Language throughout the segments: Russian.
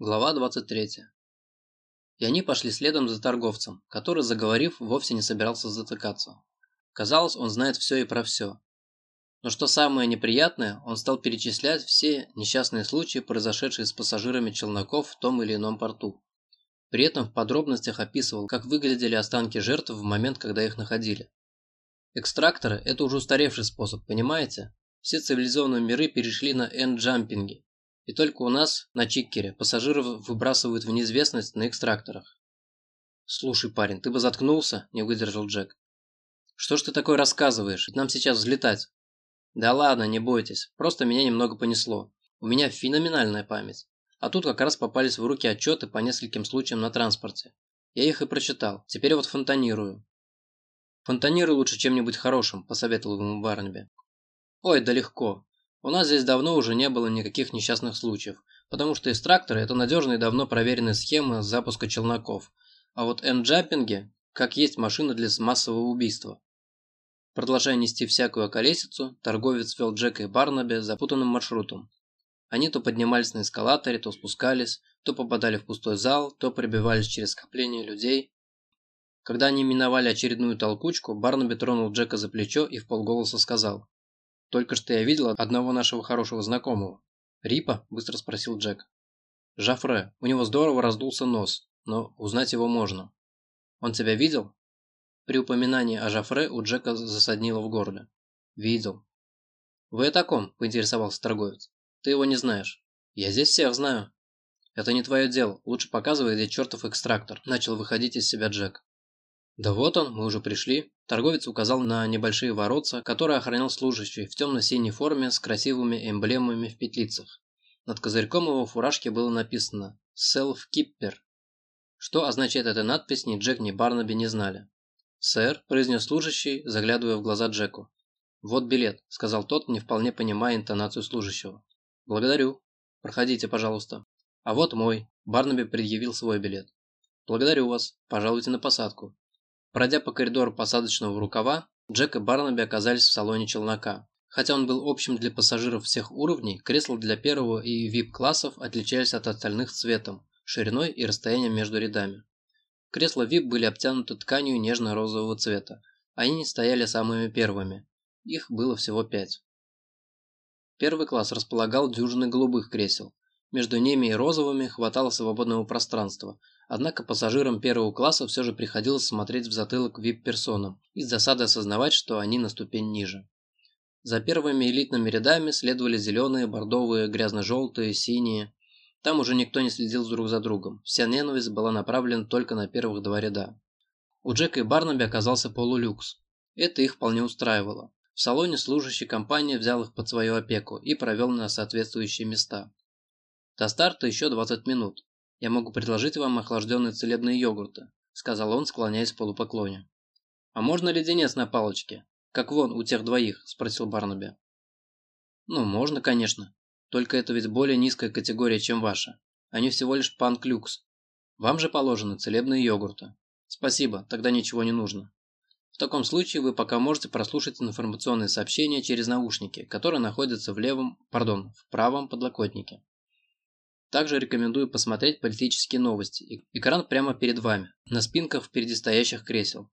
Глава 23. И они пошли следом за торговцем, который, заговорив, вовсе не собирался затыкаться. Казалось, он знает все и про все. Но что самое неприятное, он стал перечислять все несчастные случаи, произошедшие с пассажирами челноков в том или ином порту. При этом в подробностях описывал, как выглядели останки жертв в момент, когда их находили. Экстракторы – это уже устаревший способ, понимаете? Все цивилизованные миры перешли на энджампинги, и только у нас, на Чиккере, пассажиров выбрасывают в неизвестность на экстракторах. «Слушай, парень, ты бы заткнулся?» – не выдержал Джек. «Что ж ты такое рассказываешь? Нам сейчас взлетать». «Да ладно, не бойтесь. Просто меня немного понесло. У меня феноменальная память. А тут как раз попались в руки отчеты по нескольким случаям на транспорте. Я их и прочитал. Теперь вот фонтанирую». «Фонтанируй лучше чем-нибудь хорошим», – посоветовал ему Барнаби. «Ой, да легко. У нас здесь давно уже не было никаких несчастных случаев, потому что экстракторы – это надежная и давно проверенная схема запуска челноков, а вот энджампинги – как есть машина для массового убийства. Продолжая нести всякую околесицу, торговец вел Джека и Барнаби запутанным маршрутом. Они то поднимались на эскалаторе, то спускались, то попадали в пустой зал, то пробивались через скопление людей. Когда они миновали очередную толкучку, Барнаби тронул Джека за плечо и в полголоса сказал только что я видел одного нашего хорошего знакомого. Рипа? Быстро спросил Джек. Жафре. У него здорово раздулся нос, но узнать его можно. Он тебя видел? При упоминании о Жафре у Джека засаднило в горле. Видел. Вы о таком? Поинтересовался торговец. Ты его не знаешь. Я здесь всех знаю. Это не твое дело. Лучше показывай, где чертов экстрактор. Начал выходить из себя Джек. Да вот он, мы уже пришли. Торговец указал на небольшие воротца, которые охранял служащий в темно-синей форме с красивыми эмблемами в петлицах. Над козырьком его фуражки было написано «Self-Kipper». Что означает эта надпись, ни Джек, ни Барнаби не знали. «Сэр», – произнес служащий, заглядывая в глаза Джеку. «Вот билет», – сказал тот, не вполне понимая интонацию служащего. «Благодарю. Проходите, пожалуйста». «А вот мой», – Барнаби предъявил свой билет. «Благодарю вас. Пожалуйте на посадку». Пройдя по коридору посадочного рукава, Джек и Барнаби оказались в салоне челнока. Хотя он был общим для пассажиров всех уровней, кресла для первого и VIP-классов отличались от остальных цветом, шириной и расстоянием между рядами. Кресла VIP были обтянуты тканью нежно-розового цвета. Они стояли самыми первыми. Их было всего пять. Первый класс располагал дюжины голубых кресел. Между ними и розовыми хватало свободного пространства, Однако пассажирам первого класса все же приходилось смотреть в затылок вип-персонам и с досадой осознавать, что они на ступень ниже. За первыми элитными рядами следовали зеленые, бордовые, грязно-желтые, синие. Там уже никто не следил друг за другом. Вся ненависть была направлена только на первых два ряда. У Джека и Барнаби оказался полулюкс. Это их вполне устраивало. В салоне служащий компании взял их под свою опеку и провел на соответствующие места. До старта еще 20 минут. «Я могу предложить вам охлажденные целебные йогурты», – сказал он, склоняясь в полупоклоне. «А можно леденец на палочке? Как вон у тех двоих?» – спросил Барнаби. «Ну, можно, конечно. Только это ведь более низкая категория, чем ваша. Они всего лишь панклюкс. Вам же положены целебные йогурты. Спасибо, тогда ничего не нужно. В таком случае вы пока можете прослушать информационные сообщения через наушники, которые находятся в левом, пардон, в правом подлокотнике. Также рекомендую посмотреть политические новости. Экран прямо перед вами, на спинках впереди стоящих кресел.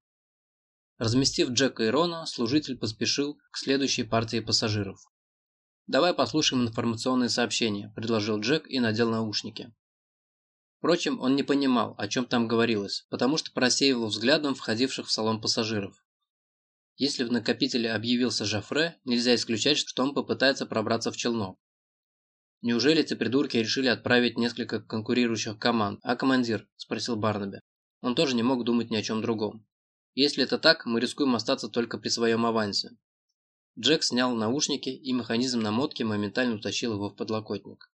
Разместив Джека и Рона, служитель поспешил к следующей партии пассажиров. «Давай послушаем информационные сообщения», – предложил Джек и надел наушники. Впрочем, он не понимал, о чем там говорилось, потому что просеивал взглядом входивших в салон пассажиров. Если в накопителе объявился Жафре, нельзя исключать, что он попытается пробраться в челнок. Неужели эти придурки решили отправить несколько конкурирующих команд? А командир? Спросил Барнаби. Он тоже не мог думать ни о чем другом. Если это так, мы рискуем остаться только при своем авансе. Джек снял наушники, и механизм намотки моментально утащил его в подлокотник.